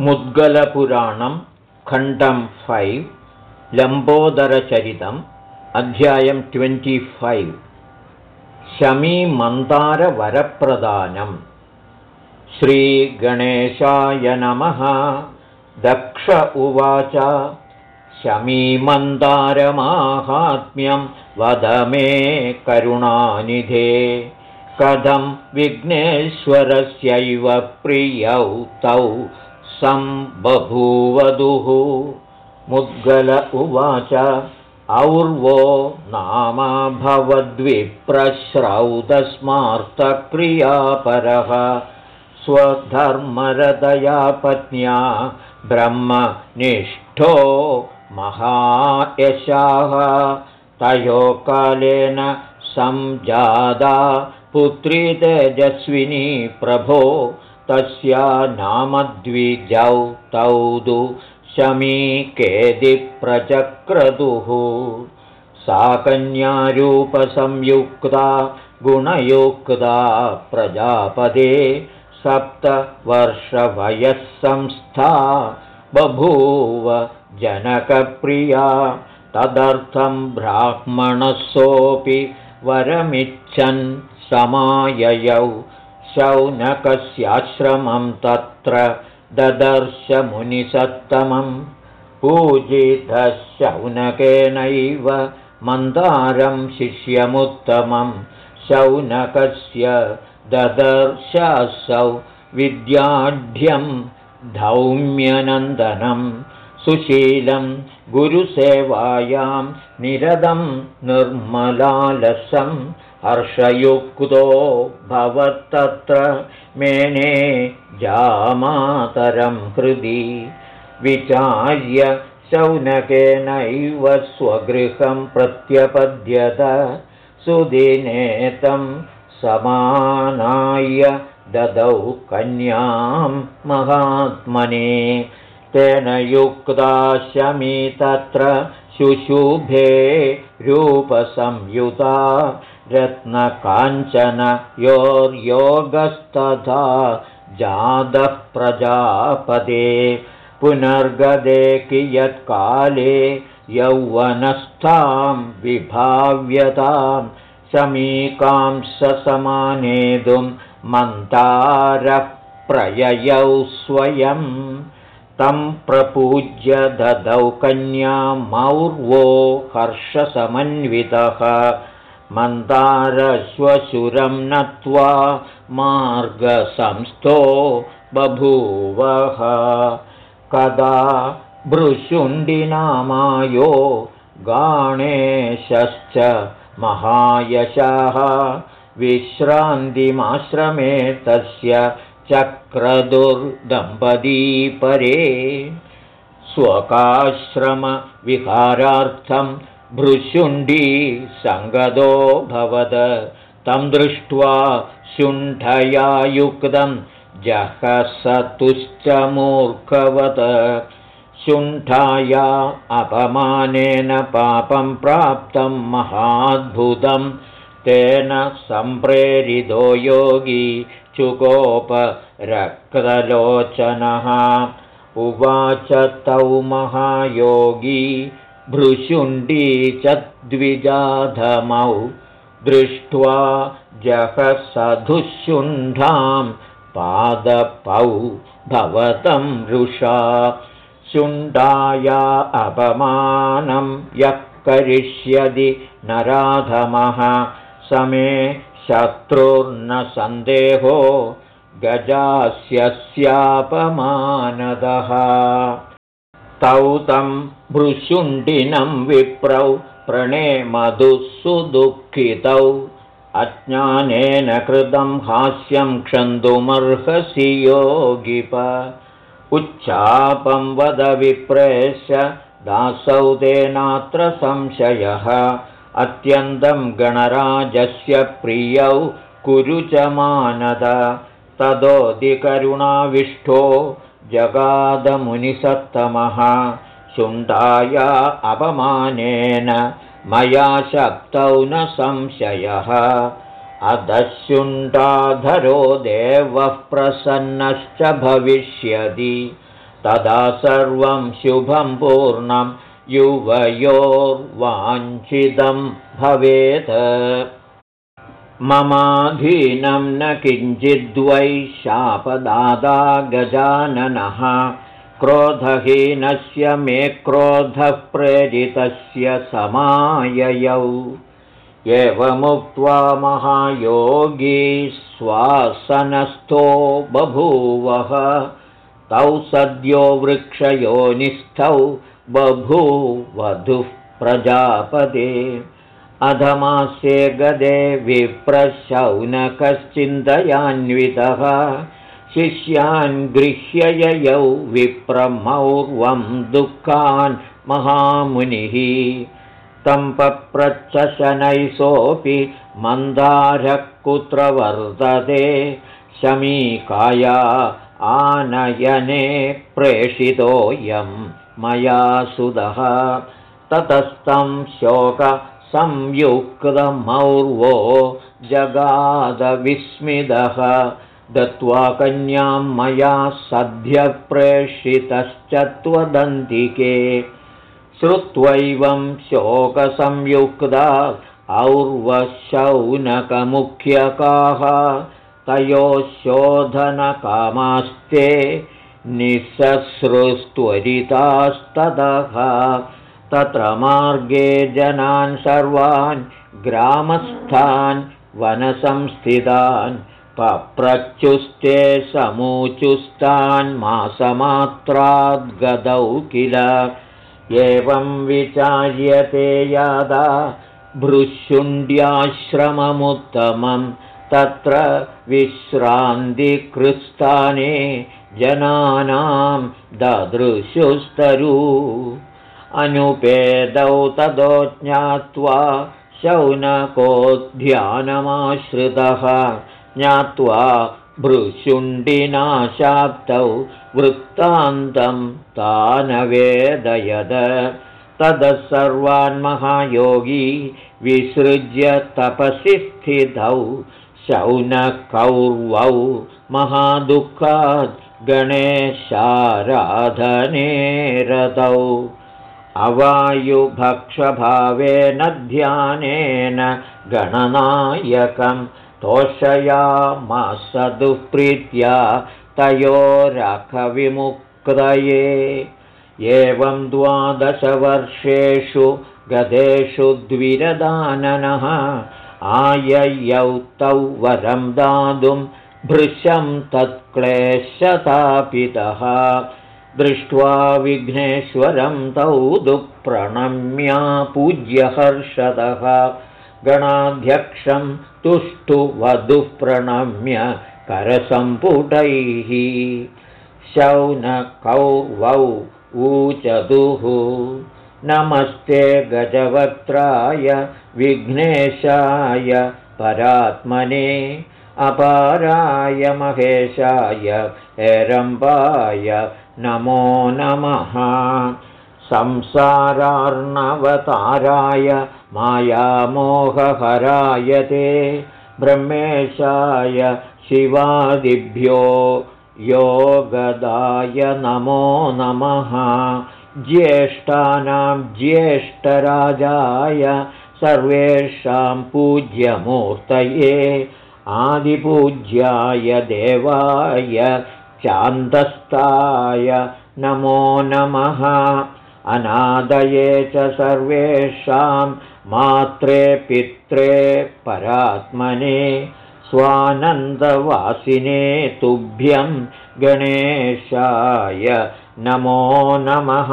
मुद्गलपुराणं खण्डं फैव् लम्बोदरचरितम् अध्यायं ट्वेण्टिफैव् शमीमन्दारवरप्रदानम् श्रीगणेशाय नमः। दक्ष उवाच। शमीमन्दारमाहात्म्यं वद मे करुणानिधे। कथं विघ्नेश्वरस्यैव प्रियौ तौ सम्बभूवधुः मुद्गल उवाच और्वो नामा भवद्विप्रश्रौतस्मार्तक्रियापरः स्वधर्मरतया पत्न्या ब्रह्मनिष्ठो महायशाः। तयोकालेन संजादा पुत्री तेजस्विनी प्रभो तस्या नामद्विजौ तौ दु शमीकेदिप्रचक्रतुः सा कन्यारूपसंयुक्ता गुणयुक्ता प्रजापदे सप्तवर्षवयःसंस्था बभूव जनकप्रिया। तदर्थं ब्राह्मणसोऽपि वरमिच्छन् समाययौ शौनकस्याश्रमं तत्र ददर्शमुनिसत्तमं पूजितः शौनकेनैव मन्दारं शिष्यमुत्तमं शौनकस्य ददर्शसौ विद्याढ्यं धौम्यनन्दनं। सुशीलं गुरुसेवायां निरदं निर्मलालसं हर्षयुक्तो भवत्तत्र मेने जामातरं हृदि विचार्य शौनकेनैव स्वगृहं प्रत्यपद्यत सुदिनेतं समानाय ददौ कन्यां महात्मने। तेन युक्ता शमी तत्र शुशुभे रूपसंयुता रत्नकाञ्चन योर्योगस्तथा जातः प्रजापदे पुनर्गदे कियत्काले यौवनस्थां विभाव्यतां शमीकां समानेतुं मन्तारः प्रययौ स्वयं तं प्रपूज्य ददौ कन्यामौर्वो हर्षसमन्वितः मन्दारश्वशुरं नत्वा मार्गसंस्थो बभूवः। कदा भृशुण्डिनामायो गाणेशश्च महायशः विश्रान्तिमाश्रमे तस्य चक्रदुर्दम्पती परे स्वकाश्रमविहारार्थं भृशुण्डी सङ्गदो भवद। तं दृष्ट्वा शुण्ठया युक्तं जहसतुश्च मूर्खवत् शुण्ठाया अपमानेन पापं प्राप्तं महाद्भुतं। तेन सम्प्रेरितो योगी चुकोपरक्तलोचनः। उवाच तौ महायोगी भृशुण्डी च द्विजाधमौ दृष्ट्वा जहसधुशुण्ठां पादपौ भवतं रुषा शुण्डाया अपमानं यः करिष्यति नराधमः समे शत्रुर्न सन्देहो गजास्यस्यापमानदः तौ तं भृशुण्डिनं विप्रौ प्रणे सुदुःखितौ अज्ञानेन कृतं हास्यं क्षन्तुमर्हसि योगिप उच्चापं वद विप्रेश दासौ तेनात्र संशयः। अत्यन्तं गणराजस्य प्रियौ कुरु च मानद। ततोऽधिकरुणाविष्ठो जगादमुनिसत्तमः। शुण्डाया अपमानेन मया शक्तौ न संशयः। अधशुण्डाधरो देवः प्रसन्नश्च भविष्यति। तदा सर्वं शुभं पूर्णं युवयोर्वाञ्छितं भवेत् ममाधीनं न किञ्चिद्वै शापदादा गजाननः। क्रोधहीनस्य मे क्रोधः प्रेरितस्य समाययौ। एवमुक्त्वा महायोगी स्वासनस्थो बभूवः। तौ सद्यो वृक्षयोनिस्थौ बभूवधुः प्रजापदे अधमास्ये गदे विप्रशौनकश्चिन्तयान्वितः। शिष्यान् गृह्यययौ विप्रमौर्वं दुःखान् महामुनिः। तं पप्रच्छशनैः मन्दारः कुत्र वर्तते? शमीकाया आनयने प्रेषितोऽयं मया सुदः ततस्तं शोकसंयुक्तमौर्वो जगादविस्मितः। दत्त्वा कन्यां मया सद्य प्रेषितश्च त्वदन्तिके श्रुत्वैवं शोकसंयुक्ता और्वशौनकमुख्यकाः। तयोः शोधनकामास्ते तत्र मार्गे जनान् सर्वान् ग्रामस्थान् वनसंस्थितान् पप्रच्युस्ते मासमात्राद्गदौ किल? एवं विचार्यते यादा भृशुण्ड्याश्रममुत्तमं तत्र विश्रान्तिकृस्ताने जनानां ददृशुस्तरु अनुपेदौ तदो ज्ञात्वा ध्यानमाश्रितः ज्ञात्वा भृशुण्डिनाशाप्तौ वृत्तान्तं तानवेदयद। ततः सर्वान् महायोगी विसृज्य तपसि स्थितौ शौनकौर्वौ महादुःखात् गणेशाराधने रतौ अवायुभक्षभावेन ध्यानेन गणनायकं तोषयामास दुःप्रीत्या तयोरखविमुक्तये। एवं द्वादशवर्षेषु गदेषु द्विरदाननः आययौ तौ वरं दातुं भृशं तत्क्लेशतापितः दृष्ट्वा विघ्नेश्वरं तौ दुःप्रणम्या पूज्यहर्षदः। गणाध्यक्षं तुष्टुवधुः प्रणम्य करसम्पुटैः। शौनकौ वौ ऊचतुः नमस्ते गजवक्त्राय विघ्नेशाय परात्मने। अपाराय महेशाय हेरम्बाय नमो नमः। संसारार्णवताराय मायामोहहराय ते ब्रह्मेशाय शिवादिभ्यो योगदाय नमो नमः। ज्येष्ठानां ज्येष्ठराजाय सर्वेषां पूज्यमूर्तये आदिपूज्याय देवाय चान्दस्ताय नमो नमः। अनादये च सर्वेषां मात्रे पित्रे परात्मने स्वानन्दवासिने तुभ्यं गणेशाय नमो नमः।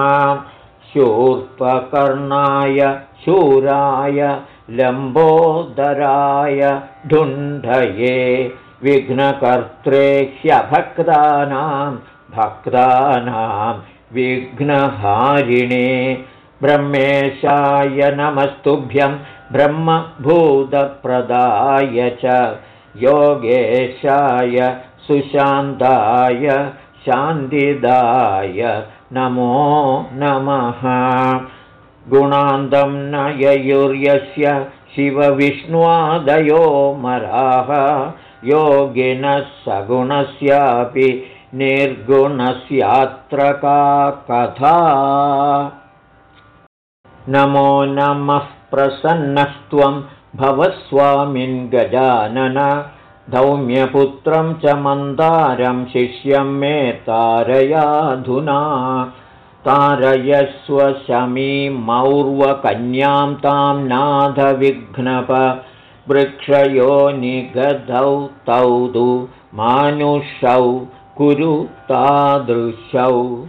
शूर्पकर्णाय शूराय लम्बोदराय ढुण्ढये विघ्नकर्त्रे ह्यभक्तानां भक्तानां विघ्नहारिणे ब्रह्मेशाय नमस्तुभ्यं ब्रह्मभूतप्रदाय च योगेशाय सुशान्ताय शान्तिदाय नमो नमः। गुणान्तं न ययुर्यस्य शिवविष्णुवादयो मराः योगिनः सगुणस्यापि निर्गुणस्यात्र का कथा। नमो नमः प्रसन्नस्त्वं भवस्वामिन् गजानन। धौम्यपुत्रं च मन्दारं शिष्यं मे तारयाधुना। तारयस्व शमीमौर्वकन्यां तां नाथविघ्नप वृक्षयो निगधौ तौ दु मानुषौ कुरु तादृशौ।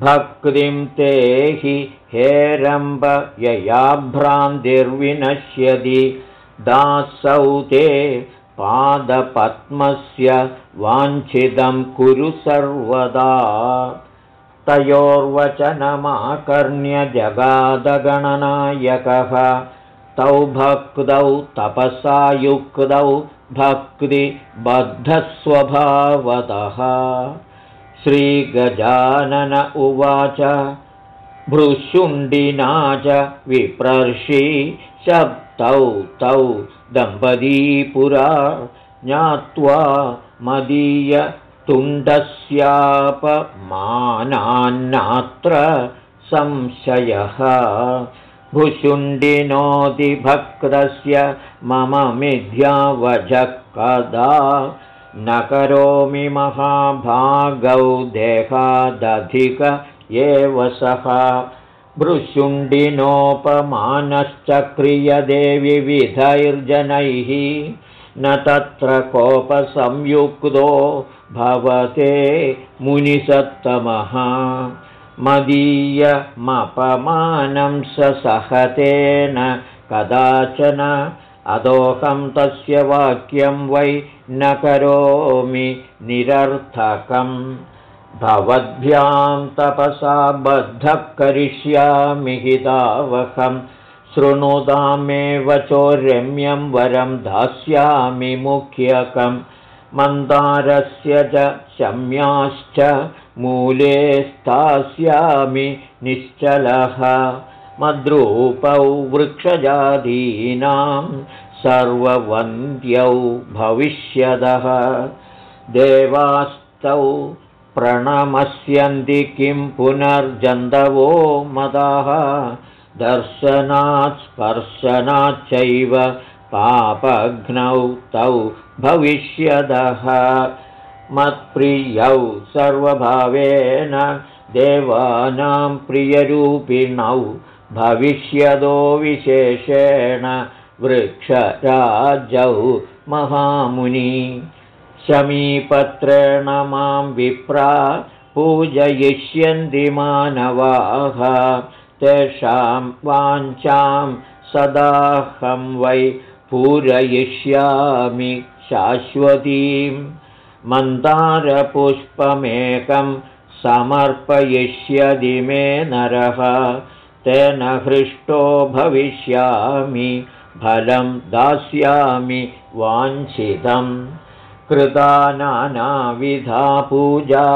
भक्तिं ते हि यया भ्रान्तिर्विनश्यति। दासौ ते पादपद्मस्य वाञ्छितं कुरु सर्वदा। तयोर्वचनमाकर्ण्यजगादगणनायकः तौ भक्तौ तपसा युक्तौ भक्तिबद्धस्वभावतः श्रीगजानन उवाच भृशुण्डिना च विप्रर्षि शब्दौ तौ दम्पतीपुरा ज्ञात्वा मदीयतुण्डस्यापमानान्नात्र संशयः भुशुण्डिनोदिभक्तस्य मम मिथ्यावजः कदा न करोमि महाभागौ देहादधिक एव सः। विविधैर्जनैः न तत्र कोपसंयुक्तो भवते मुनिसत्तमः मदीयमपमानं स सहतेन कदाचन। अदोहं तस्य वाक्यं वै न करोमि निरर्थकम्। भवद्भ्यां तपसा बद्धः करिष्यामि हितावहं। शृणुतामेव चोरम्यं वरं दास्यामि मुख्यकं मन्दारस्य च शम्याश्च मूले स्थास्यामि निश्चलः। मद्रूपौ वृक्षजातीनां सर्ववन्द्यौ भविष्यदः। देवास्तौ प्रणमस्यन्ति किं पुनर्जन्तवो मदाः। दर्शनात् स्पर्शनाच्चैव पापघ्नौ तौ भविष्यदः। मत्प्रियौ सर्वभावेन देवानां प्रियरूपिणौ भविष्यदो विशेषेण वृक्षराजौ महामुनि। शमीपत्रेण मां विप्रा पूजयिष्यन्ति मानवाः। तेषां वाञ्छां सदाहं वै पूरयिष्यामि शाश्वतीं मन्दारपुष्पमेकं समर्पयिष्यति मे नरः तेन हृष्टो भविष्यामि फलं दास्यामि वाञ्छितम् कृता नानाविधा पूजा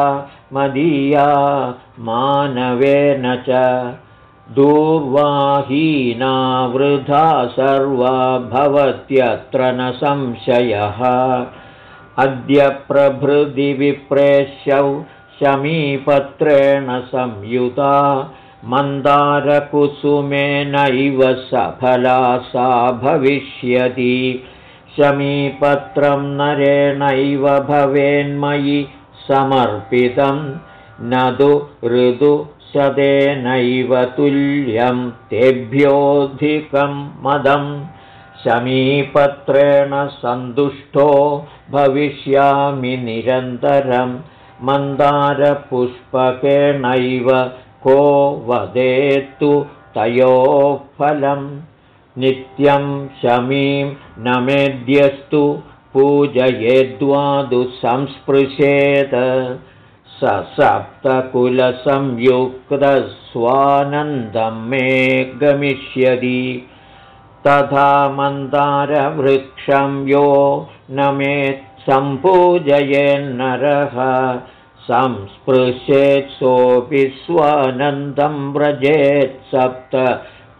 मदीया मानवेन च दूर्वाहीना वृथा सर्वा भवत्यत्र न संशयः। अद्य प्रभृति विप्रेष्यौ शमीपत्रेण संयुता मन्दारकुसुमेनैव सफला सा भविष्यति। शमीपत्रं नरेणैव भवेन्मयि समर्पितं न तु ऋदुशतेनैव तुल्यं तेभ्योऽधिकं मदं शमीपत्रेण सन्तुष्टो भविष्यामि निरन्तरं मन्दारपुष्पकेणैव को वदेत्तु तयोः फलम् नित्यं शमीं न मेद्यस्तु पूजयेद्वादु संस्पृशेत् स सप्तकुलसंयुक्तस्वानन्दं मे गमिष्यति तथा मन्दारवृक्षं यो न मे सम्पूजयेन्नरः। संस्पृशेत् सोऽपि स्वानन्दं व्रजेत् सप्त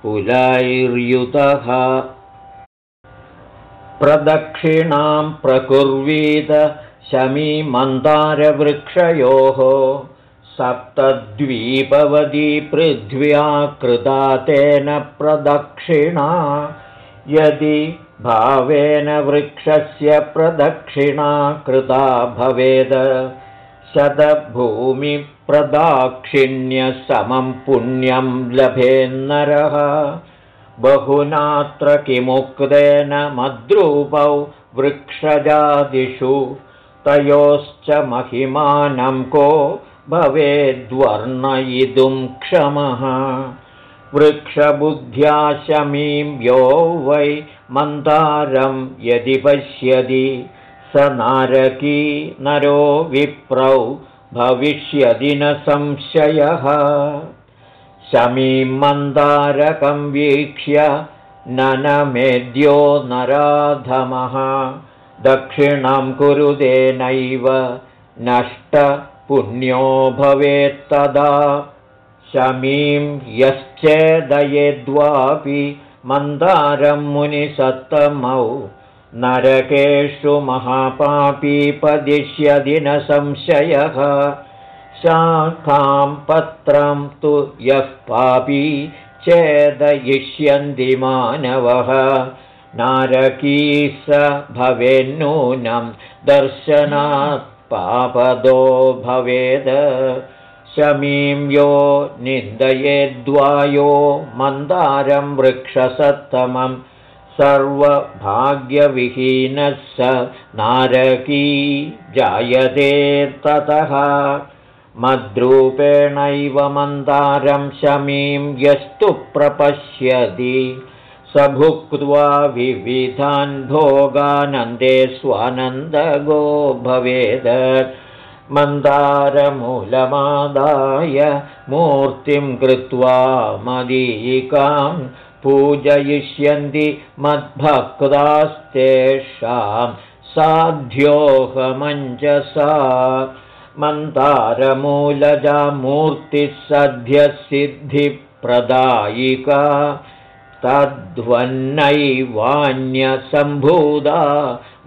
कुलैर्युतः प्रदक्षिणां प्रकुर्वीत शमीमन्दारवृक्षयोः सप्तद्वीपवती पृथ्व्या कृता तेन प्रदक्षिणा। यदि भावेन वृक्षस्य प्रदक्षिणा कृता भवेद शतभूमिप्रदाक्षिण्यसमं पुण्यं लभेन्नरः। बहुनात्र किमुक्तेन मद्रूपौ वृक्षजादिषु तयोश्च महिमानं को भवेद्वर्णयितुं क्षमः। वृक्षबुद्ध्या शमीं यो वै मन्दारं यदि पश्यति स नारकी नरो विप्रौ भविष्यदि न संशयः। शमीं मन्दारकं वीक्ष्य ननमेद्यो नराधमः दक्षिणं कुरुदेनैव नष्टपुण्यो भवेत्तदा शमीं यश्चेदयेद्वापि मन्दारं मुनिसत्तमौ नरकेषु महापापीपदिश्यदि न संशयः। शाखां पत्रं तु यः पापी चेदयिष्यन्ति मानवः नारकी स भवेन्नूनं दर्शनात् पापदो भवेद। शमीं यो निन्दयेद्वायो मन्दारं वृक्षसत्तमं सर्वभाग्यविहीनः स नारकी जायते ततः। मद्रूपेणैव मन्दारं शमीं यस्तु प्रपश्यति स भुक्त्वा विविधान् भोगानन्दे स्वानन्दगो भवेद मन्दारमूलमादाय मूर्तिं कृत्वा मदीकां पूजयिष्यन्ति मद्भक्तास्तेषां साध्योऽहमञ्जसा। मन्दारमूलजा मूर्तिः सद्यसिद्धिप्रदायिका तद्वन्नैवान्यसम्भूता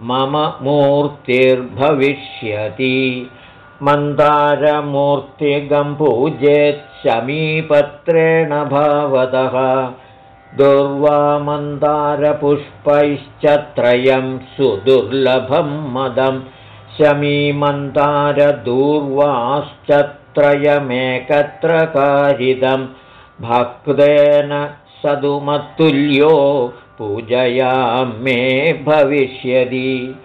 मम मूर्तिर्भविष्यति। मन्दारमूर्तिगम्पूजेत् शमीपत्रेण भावतः। दुर्वामन्दारपुष्पैश्च त्रयं सुदुर्लभं मदं। शमीमन्दारदूर्वाश्च त्रयमेकत्र कारिदं भक्तेन सदुमत्तुल्यो पूजया मे भविष्यति।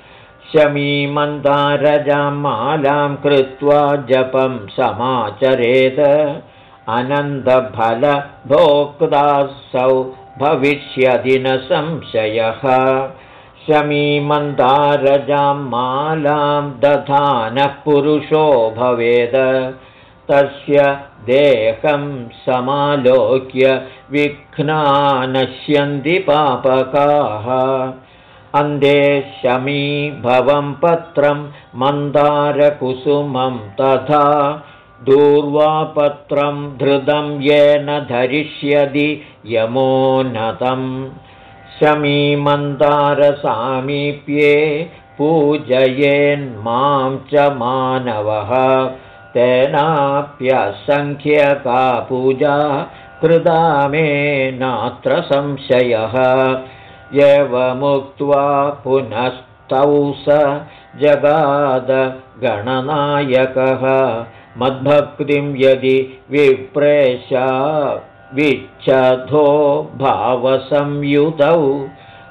शमीमन्दारजां मालां कृत्वा जपं समाचरेत। अनन्दफलभोक्तासौ भविष्यति न संशयः। शमीमन्दारजां मालां दधानः पुरुषो भवेद। तस्य देहं समालोक्य विघ्ना नश्यन्ति पापकाः। अन्धे शमीभवं पत्रं मन्दारकुसुमं तथा दूर्वापत्रं धृतं येन धरिष्यति यमोन्नतं शमीमन्दारसामीप्ये पूजयेन्मां च मानवः तेनाप्यसङ्ख्यका पूजा कृदा मे नात्र संशयः। एवमुक्त्वा पुनस्तौ स जगादगणनायकः मद्भक्तिं यदि विप्रेशा विच्छधो भावसंयुतौ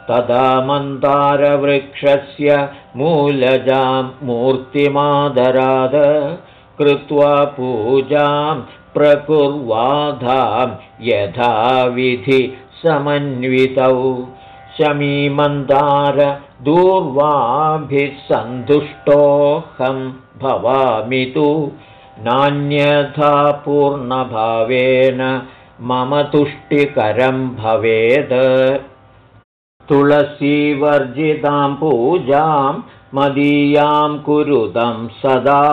तदा मन्दारवृक्षस्य मूलजां मूर्तिमादराद कृत्वा पूजां प्रकुर्वाधां यथाविधि समन्वितौ। शमीमन्दारदूर्वाभिः सन्तुष्टोऽहं भवामि तु। नान्यथा पूर्णभावेन मम तुष्टिकरं भवेत् तुलसीवर्जितां पूजां मदीयां कुरुतं सदा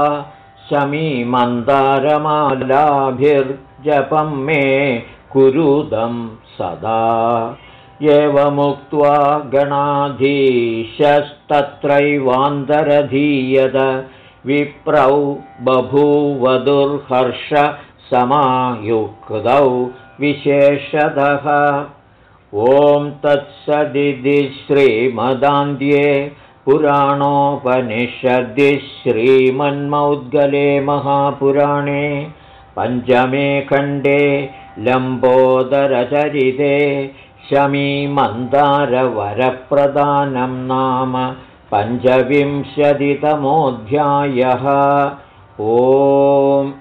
शमीमन्दारमालाभिर्जपं मे कुरुदं सदा। एवमुक्त्वा गणाधीशस्तत्रैवान्तरधीयत विप्रौ बभूवदुर्हर्षसमायुक्तौ विशेषतः। ॐ तत्सदिति श्रीमदान्ध्ये पुराणोपनिषद्दि श्रीमन्मौद्गले महापुराणे पञ्चमे खण्डे लम्बोदरचरिते शमीमन्दारवरप्रदानं नाम पञ्चविंशतितमोऽध्यायः। ओम्